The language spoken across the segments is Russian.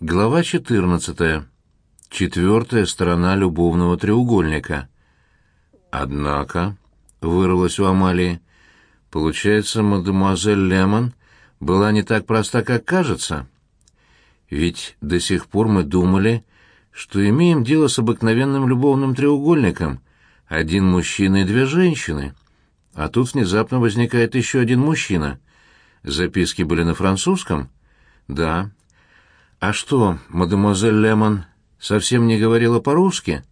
Глава 14. Четвертая сторона любовного треугольника. Однако, вырвалось у Амалии, получается, мадемуазель Лемон была не так проста, как кажется. Ведь до сих пор мы думали, что имеем дело с обыкновенным любовным треугольником. Один мужчина и две женщины. А тут внезапно возникает еще один мужчина. Записки были на французском? Да. «А что, мадемуазель Лемон совсем не говорила по-русски?»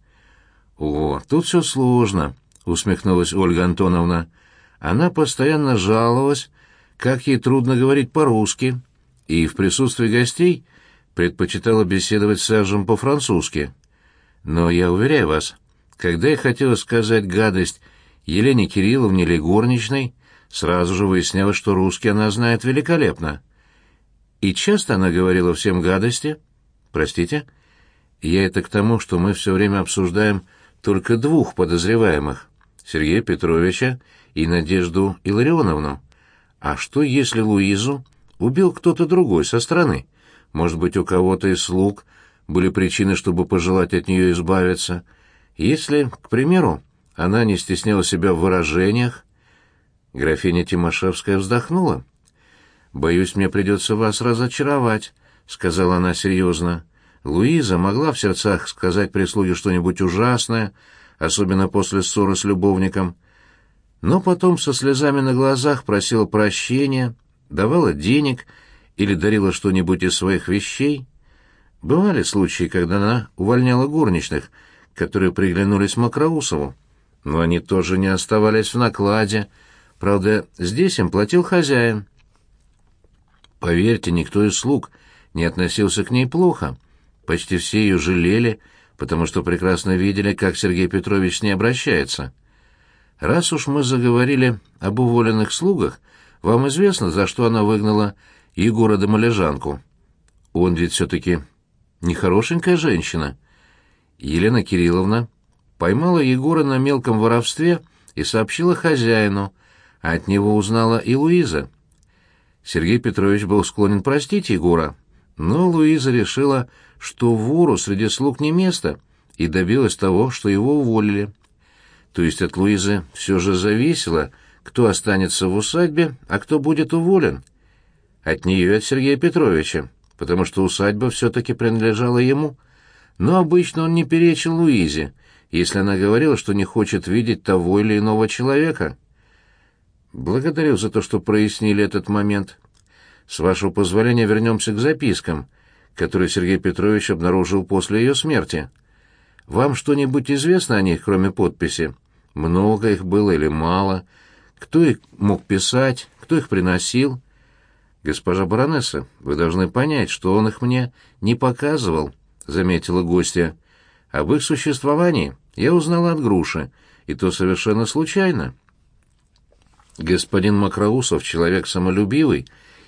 «О, тут все сложно», — усмехнулась Ольга Антоновна. Она постоянно жаловалась, как ей трудно говорить по-русски, и в присутствии гостей предпочитала беседовать с Сержем по-французски. Но я уверяю вас, когда я хотела сказать гадость Елене Кирилловне или горничной, сразу же выяснялось, что русский она знает великолепно. И часто она говорила всем гадости? Простите? Я это к тому, что мы все время обсуждаем только двух подозреваемых, Сергея Петровича и Надежду Илларионовну. А что, если Луизу убил кто-то другой со стороны? Может быть, у кого-то из слуг были причины, чтобы пожелать от нее избавиться? Если, к примеру, она не стесняла себя в выражениях? Графиня Тимошевская вздохнула. «Боюсь, мне придется вас разочаровать», — сказала она серьезно. Луиза могла в сердцах сказать прислуге что-нибудь ужасное, особенно после ссоры с любовником, но потом со слезами на глазах просила прощения, давала денег или дарила что-нибудь из своих вещей. Бывали случаи, когда она увольняла горничных, которые приглянулись Макроусову, но они тоже не оставались в накладе, правда, здесь им платил хозяин. Поверьте, никто из слуг не относился к ней плохо. Почти все ее жалели, потому что прекрасно видели, как Сергей Петрович с ней обращается. Раз уж мы заговорили об уволенных слугах, вам известно, за что она выгнала Егора Домолежанку? Он ведь все-таки нехорошенькая женщина. Елена Кирилловна поймала Егора на мелком воровстве и сообщила хозяину, а от него узнала и Луиза. Сергей Петрович был склонен простить Егора, но Луиза решила, что вору среди слуг не место, и добилась того, что его уволили. То есть от Луизы все же зависело, кто останется в усадьбе, а кто будет уволен. От нее и от Сергея Петровича, потому что усадьба все-таки принадлежала ему. Но обычно он не перечил Луизе, если она говорила, что не хочет видеть того или иного человека. Благодарю за то, что прояснили этот момент. С вашего позволения вернемся к запискам, которые Сергей Петрович обнаружил после ее смерти. Вам что-нибудь известно о них, кроме подписи? Много их было или мало? Кто их мог писать? Кто их приносил? Госпожа баронесса, вы должны понять, что он их мне не показывал, заметила гостья. Об их существовании я узнала от груши, и то совершенно случайно. Господин Макроусов человек самолюбивый,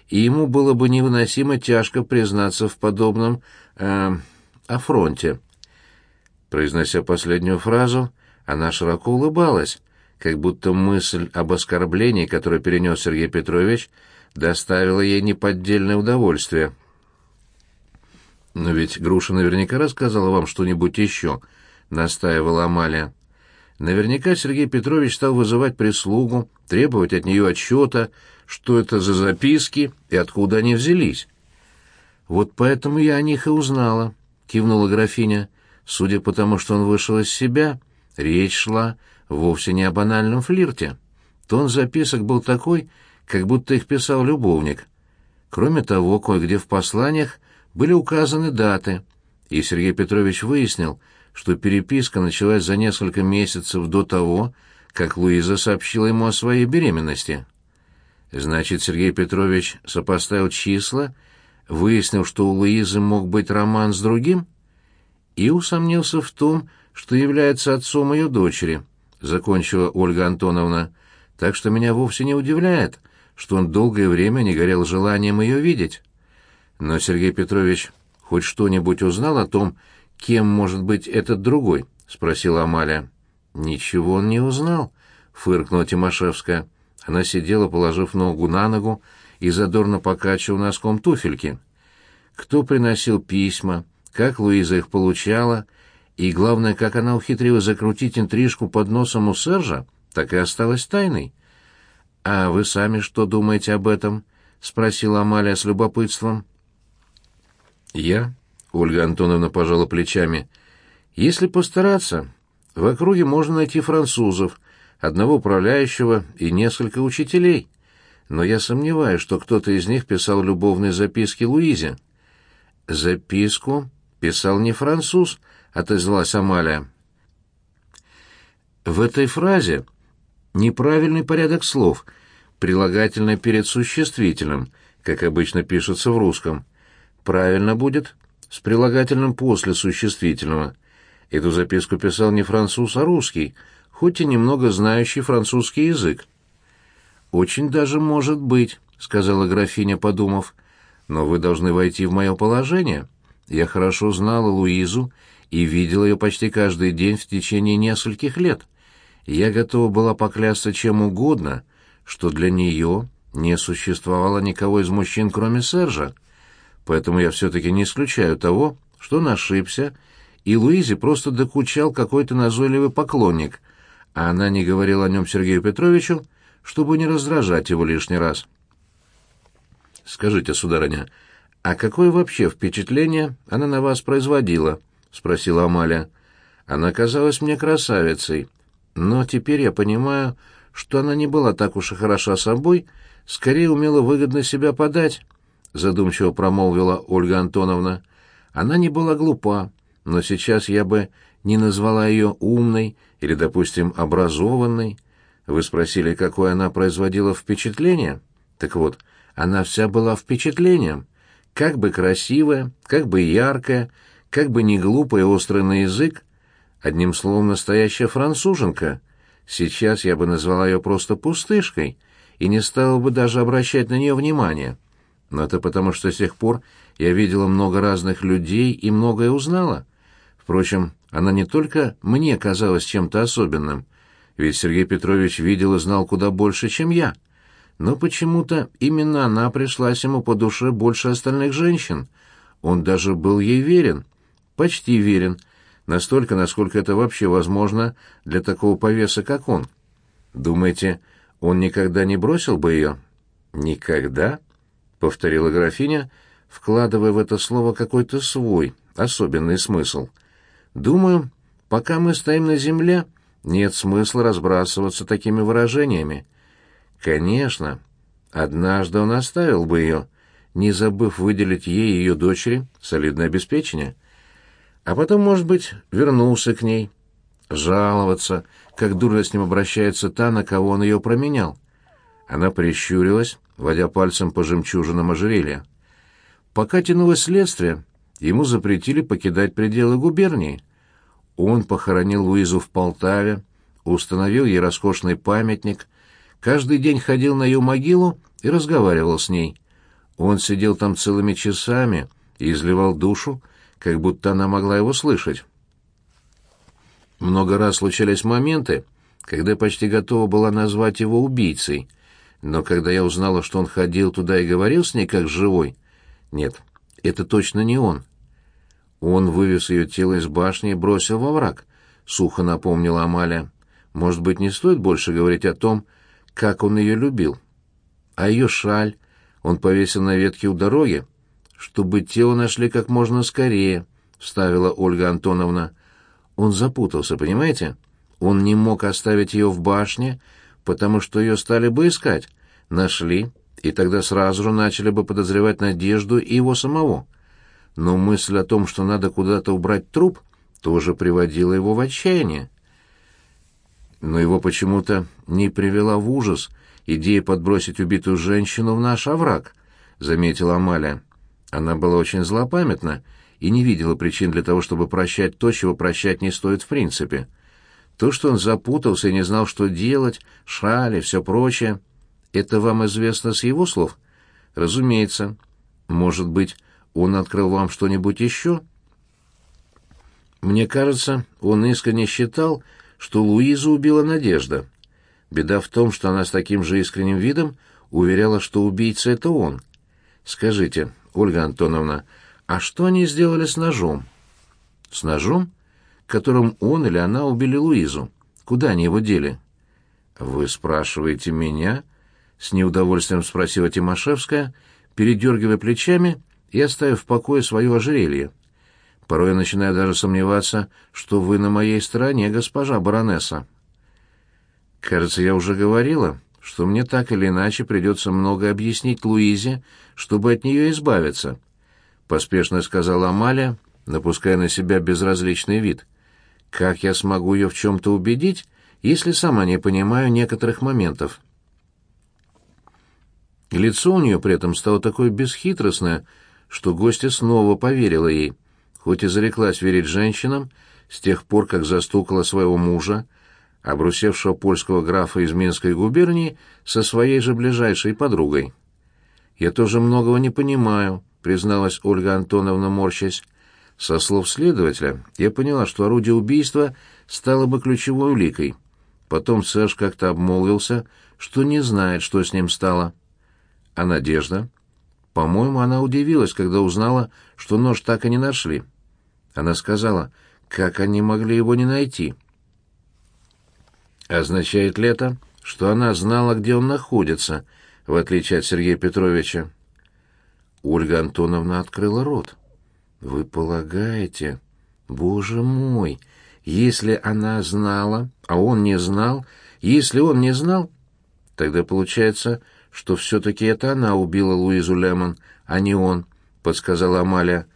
и ему было бы невыносимо тяжко признаться в подобном э, афронте. Произнося последнюю фразу, она широко улыбалась, как будто мысль об оскорблении, которое перенес Сергей Петрович, доставила ей неподдельное удовольствие. «Но ведь Груша наверняка рассказала вам что-нибудь еще», — настаивала Амалия. Наверняка Сергей Петрович стал вызывать прислугу, требовать от нее отчета, что это за записки и откуда они взялись. «Вот поэтому я о них и узнала», — кивнула графиня. «Судя по тому, что он вышел из себя, речь шла вовсе не о банальном флирте. Тон записок был такой, как будто их писал любовник. Кроме того, кое-где в посланиях были указаны даты, и Сергей Петрович выяснил, что переписка началась за несколько месяцев до того, как Луиза сообщила ему о своей беременности. Значит, Сергей Петрович сопоставил числа, выяснил, что у Луизы мог быть роман с другим, и усомнился в том, что является отцом ее дочери, закончила Ольга Антоновна. Так что меня вовсе не удивляет, что он долгое время не горел желанием ее видеть. Но Сергей Петрович хоть что-нибудь узнал о том, кем может быть этот другой?» — спросила Амалия. «Ничего он не узнал», — фыркнула Тимошевская. Она сидела, положив ногу на ногу, и задорно покачивала носком туфельки. кто приносил письма, как Луиза их получала, и, главное, как она ухитрилась закрутить интрижку под носом у Сержа, так и осталась тайной. «А вы сами что думаете об этом?» — спросила Амалия с любопытством. «Я?» — Ольга Антоновна пожала плечами. «Если постараться, в округе можно найти французов, одного управляющего и несколько учителей. Но я сомневаюсь, что кто-то из них писал любовные записки Луизе». «Записку писал не француз», — отозвалась Амалия. В этой фразе неправильный порядок слов, прилагательное перед существительным, как обычно пишется в русском. Правильно будет с прилагательным после существительного. Эту записку писал не француз, а русский, хоть и немного знающий французский язык. «Очень даже может быть», — сказала графиня, подумав. «Но вы должны войти в мое положение. Я хорошо знала Луизу и видела ее почти каждый день в течение нескольких лет. Я готова была поклясться чем угодно, что для нее не существовало никого из мужчин, кроме Сержа. Поэтому я все-таки не исключаю того, что он ошибся, и Луизе просто докучал какой-то назойливый поклонник, а она не говорила о нем Сергею Петровичу, чтобы не раздражать его лишний раз. «Скажите, сударыня, а какое вообще впечатление она на вас производила?» — спросила Амалия. «Она казалась мне красавицей, но теперь я понимаю, что она не была так уж и хороша собой, скорее умела выгодно себя подать, задумчиво промолвила Ольга Антоновна. Она не была глупа, но сейчас я бы не назвала ее умной или, допустим, образованной. Вы спросили, какое она производила впечатление? Так вот, она вся была впечатлением. Как бы красивая, как бы яркая, как бы не глупая и острый на язык, Одним словом, настоящая француженка. Сейчас я бы назвала ее просто пустышкой и не стала бы даже обращать на нее внимания. Но это потому, что с тех пор я видела много разных людей и многое узнала. Впрочем, она не только мне казалась чем-то особенным, ведь Сергей Петрович видел и знал куда больше, чем я. Но почему-то именно она пришлась ему по душе больше остальных женщин. Он даже был ей верен, почти верен, настолько, насколько это вообще возможно для такого повеса, как он. Думаете, он никогда не бросил бы ее? Никогда? Повторила графиня, вкладывая в это слово какой-то свой особенный смысл. Думаю, пока мы стоим на земле, нет смысла разбрасываться такими выражениями. Конечно, однажды он оставил бы ее, не забыв выделить ей и ее дочери солидное обеспечение а потом, может быть, вернулся к ней. Жаловаться, как дурно с ним обращается та, на кого он ее променял. Она прищурилась, водя пальцем по жемчужинам ожерелья. Пока тянулось следствие, ему запретили покидать пределы губернии. Он похоронил Луизу в Полтаве, установил ей роскошный памятник, каждый день ходил на ее могилу и разговаривал с ней. Он сидел там целыми часами и изливал душу, как будто она могла его слышать. Много раз случались моменты, когда почти готова была назвать его убийцей, но когда я узнала, что он ходил туда и говорил с ней как живой, нет, это точно не он. Он вывез ее тело из башни и бросил во враг, сухо напомнила Амалия. Может быть, не стоит больше говорить о том, как он ее любил. А ее шаль он повесил на ветке у дороги, чтобы тело нашли как можно скорее», — вставила Ольга Антоновна. Он запутался, понимаете? Он не мог оставить ее в башне, потому что ее стали бы искать. Нашли, и тогда сразу же начали бы подозревать Надежду и его самого. Но мысль о том, что надо куда-то убрать труп, тоже приводила его в отчаяние. Но его почему-то не привела в ужас идея подбросить убитую женщину в наш овраг, — заметила Амалия. Она была очень злопамятна и не видела причин для того, чтобы прощать то, чего прощать не стоит в принципе. То, что он запутался и не знал, что делать, шали, все прочее, это вам известно с его слов? Разумеется. Может быть, он открыл вам что-нибудь еще? Мне кажется, он искренне считал, что Луизу убила Надежда. Беда в том, что она с таким же искренним видом уверяла, что убийца — это он. Скажите, Ольга Антоновна, А что они сделали с ножом? С ножом, которым он или она убили Луизу? Куда они его дели? Вы спрашиваете меня? С неудовольствием спросила Тимошевская, передергивая плечами и оставив в покое свое ожерелье. Порой я начинаю даже сомневаться, что вы на моей стороне, госпожа баронесса. Кажется, я уже говорила, что мне так или иначе придется много объяснить Луизе, чтобы от нее избавиться, — поспешно сказала Амалия, напуская на себя безразличный вид. «Как я смогу ее в чем-то убедить, если сама не понимаю некоторых моментов?» Лицо у нее при этом стало такое бесхитростное, что гостья снова поверила ей, хоть и зареклась верить женщинам с тех пор, как застукала своего мужа, обрусевшего польского графа из Минской губернии со своей же ближайшей подругой. «Я тоже многого не понимаю», — призналась Ольга Антоновна, морщась. «Со слов следователя я поняла, что орудие убийства стало бы ключевой уликой. Потом Сэш как-то обмолвился, что не знает, что с ним стало. А Надежда? По-моему, она удивилась, когда узнала, что нож так и не нашли. Она сказала, как они могли его не найти». Означает ли это, что она знала, где он находится, в отличие от Сергея Петровича? Ольга Антоновна открыла рот. Вы полагаете, боже мой, если она знала, а он не знал, если он не знал, тогда получается, что все-таки это она убила Луизу Лемон, а не он, подсказала Амалия.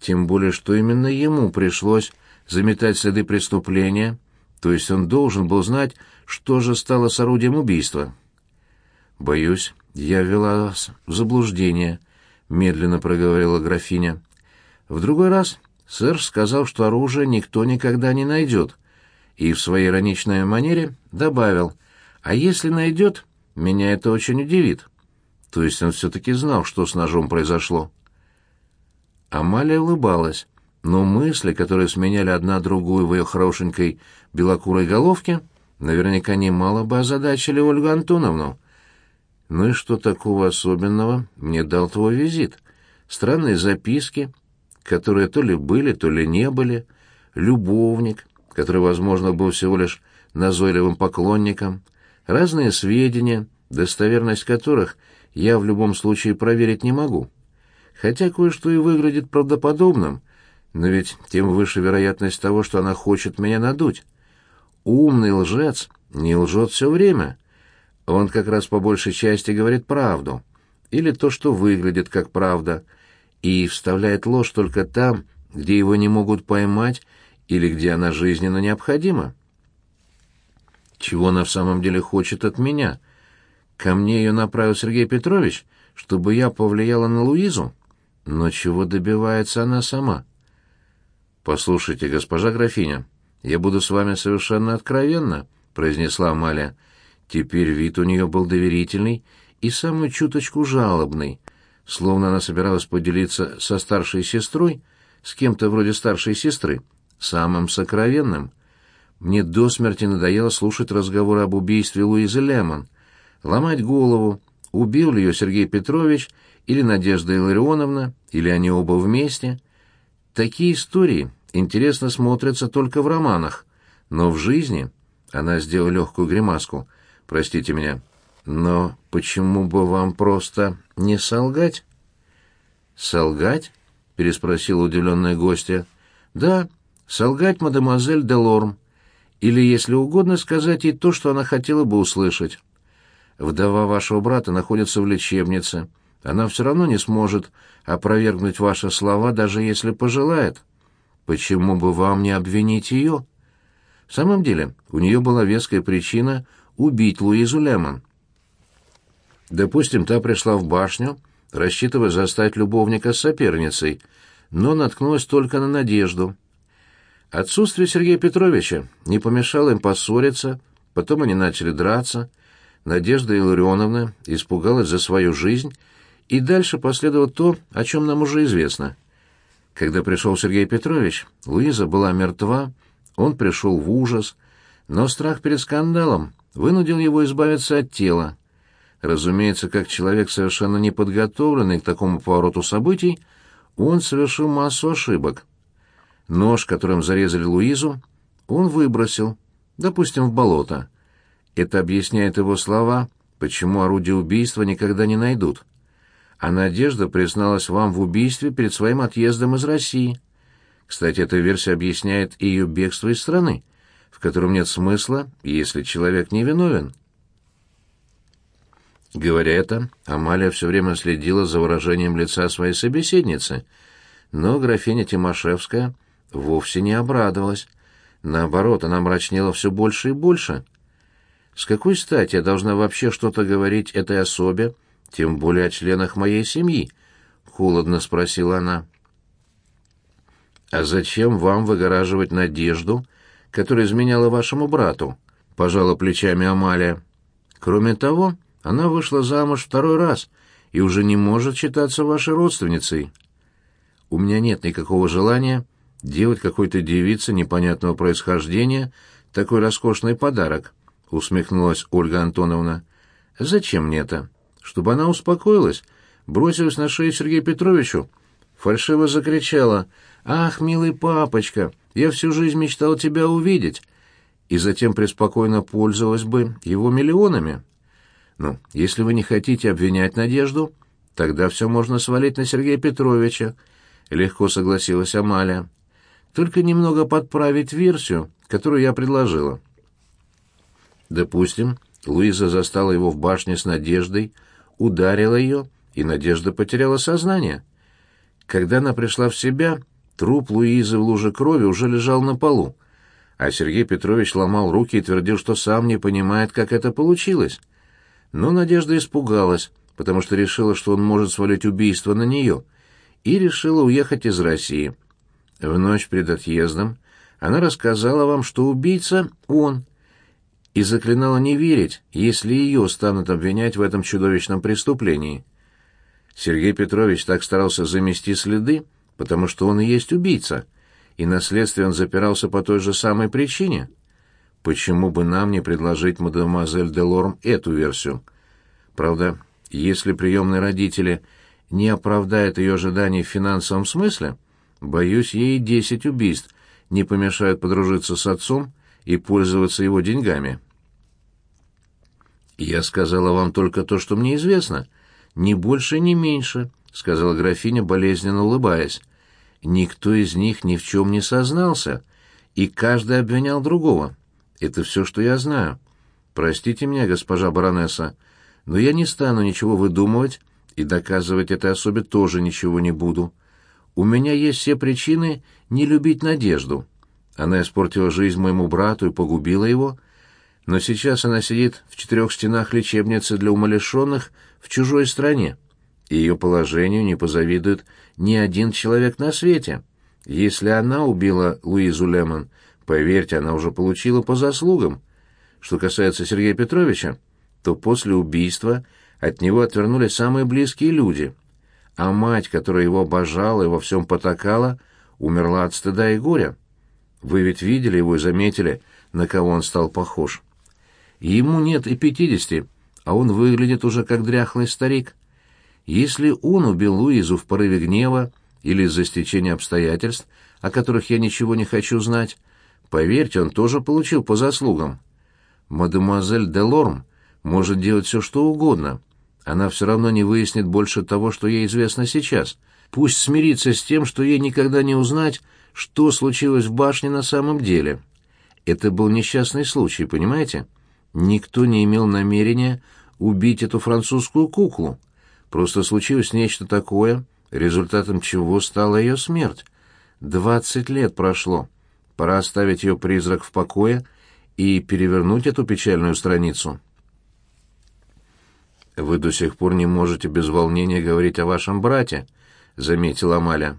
Тем более, что именно ему пришлось заметать следы преступления, то есть он должен был знать, что же стало с орудием убийства. «Боюсь, я ввела в заблуждение», — медленно проговорила графиня. «В другой раз сэр сказал, что оружие никто никогда не найдет, и в своей ироничной манере добавил, «А если найдет, меня это очень удивит». То есть он все-таки знал, что с ножом произошло. Амалия улыбалась но мысли, которые сменяли одна другую в ее хорошенькой белокурой головке, наверняка немало бы озадачили Ольгу Антоновну. Ну и что такого особенного мне дал твой визит? Странные записки, которые то ли были, то ли не были, любовник, который, возможно, был всего лишь назойливым поклонником, разные сведения, достоверность которых я в любом случае проверить не могу. Хотя кое-что и выглядит правдоподобным, но ведь тем выше вероятность того, что она хочет меня надуть. Умный лжец не лжет все время. Он как раз по большей части говорит правду, или то, что выглядит как правда, и вставляет ложь только там, где его не могут поймать или где она жизненно необходима. Чего она в самом деле хочет от меня? Ко мне ее направил Сергей Петрович, чтобы я повлияла на Луизу? Но чего добивается она сама?» «Послушайте, госпожа графиня, я буду с вами совершенно откровенна», — произнесла Амалия. Теперь вид у нее был доверительный и самую чуточку жалобный, словно она собиралась поделиться со старшей сестрой, с кем-то вроде старшей сестры, самым сокровенным. Мне до смерти надоело слушать разговоры об убийстве Луизы Лемон, ломать голову, убил ли ее Сергей Петрович или Надежда Илларионовна, или они оба вместе. Такие истории интересно смотрятся только в романах, но в жизни она сделала легкую гримаску. Простите меня. Но почему бы вам просто не солгать? Солгать? переспросила удивленная гостья. Да, солгать мадемуазель де Лорм. Или, если угодно, сказать ей то, что она хотела бы услышать. Вдова вашего брата находится в лечебнице. Она все равно не сможет опровергнуть ваши слова, даже если пожелает. Почему бы вам не обвинить ее? В самом деле, у нее была веская причина убить Луизу Лемон. Допустим, та пришла в башню, рассчитывая застать любовника с соперницей, но наткнулась только на надежду. Отсутствие Сергея Петровича не помешало им поссориться, потом они начали драться. Надежда Илларионовна испугалась за свою жизнь, и дальше последовало то, о чем нам уже известно — когда пришел Сергей Петрович, Луиза была мертва, он пришел в ужас, но страх перед скандалом вынудил его избавиться от тела. Разумеется, как человек, совершенно неподготовленный к такому повороту событий, он совершил массу ошибок. Нож, которым зарезали Луизу, он выбросил, допустим, в болото. Это объясняет его слова, почему орудие убийства никогда не найдут. А Надежда призналась вам в убийстве перед своим отъездом из России. Кстати, эта версия объясняет и ее бегство из страны, в котором нет смысла, если человек не виновен. Говоря это, Амалия все время следила за выражением лица своей собеседницы, но графиня Тимошевская вовсе не обрадовалась. Наоборот, она мрачнела все больше и больше. С какой стати я должна вообще что-то говорить этой особе, тем более о членах моей семьи? Холодно спросила она. А зачем вам выгораживать надежду, которая изменяла вашему брату? Пожала плечами Амалия. Кроме того, она вышла замуж второй раз и уже не может считаться вашей родственницей. У меня нет никакого желания делать какой-то девице непонятного происхождения такой роскошный подарок, усмехнулась Ольга Антоновна. Зачем мне это? Чтобы она успокоилась, бросилась на шею Сергею Петровичу, фальшиво закричала: "Ах, милый папочка, я всю жизнь мечтал тебя увидеть", и затем преспокойно пользовалась бы его миллионами. Ну, если вы не хотите обвинять Надежду, тогда все можно свалить на Сергея Петровича, легко согласилась Амалия. Только немного подправить версию, которую я предложила. Допустим, Луиза застала его в башне с Надеждой, ударила ее, и Надежда потеряла сознание. Когда она пришла в себя, труп Луизы в луже крови уже лежал на полу, а Сергей Петрович ломал руки и твердил, что сам не понимает, как это получилось. Но Надежда испугалась, потому что решила, что он может свалить убийство на нее, и решила уехать из России. В ночь перед отъездом она рассказала вам, что убийца — он, и заклинала не верить, если ее станут обвинять в этом чудовищном преступлении. Сергей Петрович так старался замести следы, потому что он и есть убийца, и на следствие он запирался по той же самой причине. Почему бы нам не предложить мадемуазель Делорм эту версию? Правда, если приемные родители не оправдают ее ожиданий в финансовом смысле, боюсь, ей десять убийств не помешают подружиться с отцом и пользоваться его деньгами. «Я сказала вам только то, что мне известно. Ни больше, ни меньше», — сказала графиня, болезненно улыбаясь. «Никто из них ни в чем не сознался, и каждый обвинял другого. Это все, что я знаю. Простите меня, госпожа баронесса, но я не стану ничего выдумывать и доказывать этой особе тоже ничего не буду. У меня есть все причины не любить Надежду. Она испортила жизнь моему брату и погубила его, но сейчас она сидит в четырех стенах лечебницы для умалишенных в чужой стране. И ее положению не позавидует ни один человек на свете. Если она убила Луизу Лемон, Поверьте, она уже получила по заслугам. Что касается Сергея Петровича, то после убийства от него отвернулись самые близкие люди, а мать, которая его обожала и во всем потакала, умерла от стыда и горя. Вы ведь видели его и заметили, на кого он стал похож. Ему нет и пятидесяти, а он выглядит уже как дряхлый старик. Если он убил Луизу в порыве гнева или из-за стечения обстоятельств, о которых я ничего не хочу знать, Поверьте, он тоже получил по заслугам. Мадемуазель Делорм может делать все, что угодно. Она все равно не выяснит больше того, что ей известно сейчас. Пусть смирится с тем, что ей никогда не узнать, что случилось в башне на самом деле. Это был несчастный случай, понимаете? Никто не имел намерения убить эту французскую куклу. Просто случилось нечто такое, результатом чего стала ее смерть. Двадцать лет прошло. Пора оставить ее призрак в покое и перевернуть эту печальную страницу. «Вы до сих пор не можете без волнения говорить о вашем брате», — заметила Амаля.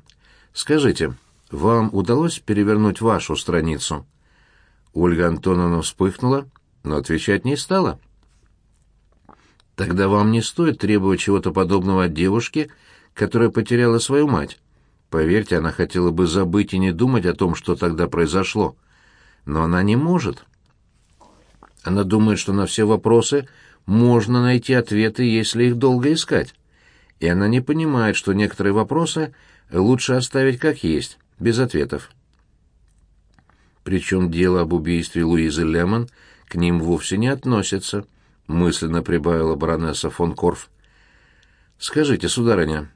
«Скажите, вам удалось перевернуть вашу страницу?» Ольга Антоновна вспыхнула, но отвечать не стала. «Тогда вам не стоит требовать чего-то подобного от девушки, которая потеряла свою мать. Поверьте, она хотела бы забыть и не думать о том, что тогда произошло. Но она не может. Она думает, что на все вопросы можно найти ответы, если их долго искать. И она не понимает, что некоторые вопросы лучше оставить как есть, без ответов. Причем дело об убийстве Луизы Лемон к ним вовсе не относится, мысленно прибавила баронесса фон Корф. Скажите, сударыня,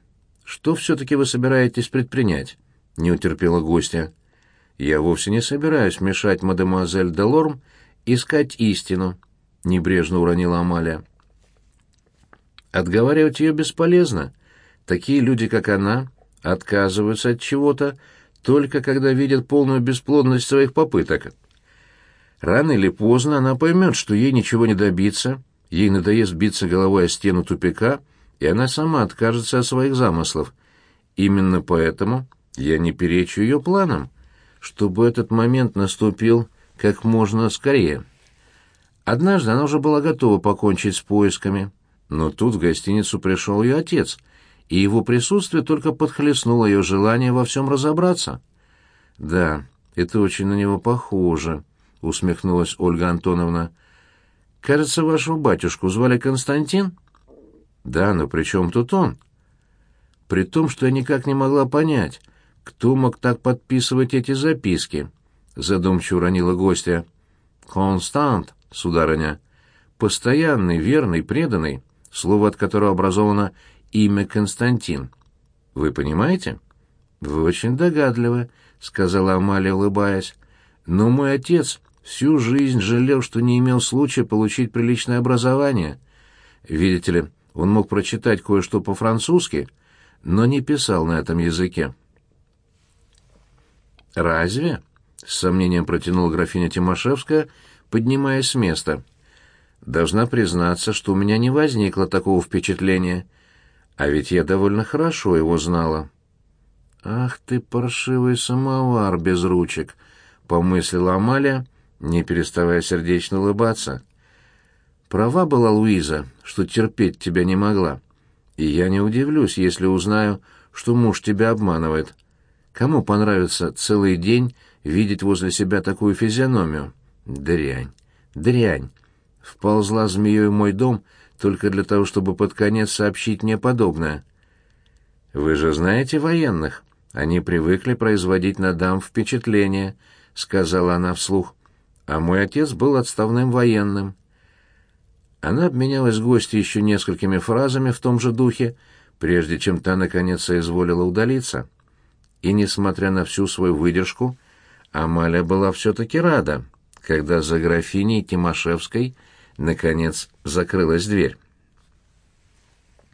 что все-таки вы собираетесь предпринять? Не утерпела гостья. Я вовсе не собираюсь мешать мадемуазель Делорм искать истину, небрежно уронила Амалия. Отговаривать ее бесполезно. Такие люди, как она, отказываются от чего-то только когда видят полную бесплодность своих попыток. Рано или поздно она поймет, что ей ничего не добиться, ей надоест биться головой о стену тупика, и она сама откажется от своих замыслов. Именно поэтому я не перечу ее планам, чтобы этот момент наступил как можно скорее. Однажды она уже была готова покончить с поисками, но тут в гостиницу пришел ее отец — и его присутствие только подхлестнуло ее желание во всем разобраться. «Да, это очень на него похоже», — усмехнулась Ольга Антоновна. «Кажется, вашего батюшку звали Константин?» «Да, но при чем тут он?» «При том, что я никак не могла понять, кто мог так подписывать эти записки», — задумчиво уронила гостья. «Констант, сударыня, постоянный, верный, преданный, слово от которого образовано имя Константин. Вы понимаете? Вы очень догадливы, сказала Амалия, улыбаясь. Но мой отец всю жизнь жалел, что не имел случая получить приличное образование. Видите ли, он мог прочитать кое-что по-французски, но не писал на этом языке. «Разве?» — с сомнением протянула графиня Тимошевская, поднимаясь с места. «Должна признаться, что у меня не возникло такого впечатления. А ведь я довольно хорошо его знала. «Ах ты, паршивый самовар без ручек!» — помыслила Амалия, не переставая сердечно улыбаться. «Права была Луиза, что терпеть тебя не могла. И я не удивлюсь, если узнаю, что муж тебя обманывает. Кому понравится целый день видеть возле себя такую физиономию? Дрянь, дрянь!» Вползла змеей в мой дом — только для того, чтобы под конец сообщить мне подобное. Вы же знаете военных. Они привыкли производить на дам впечатление, сказала она вслух. А мой отец был отставным военным. Она обменялась с гостьей еще несколькими фразами в том же духе, прежде чем та наконец соизволила удалиться. И несмотря на всю свою выдержку, Амалия была все-таки рада, когда за графиней Тимошевской наконец закрылась дверь.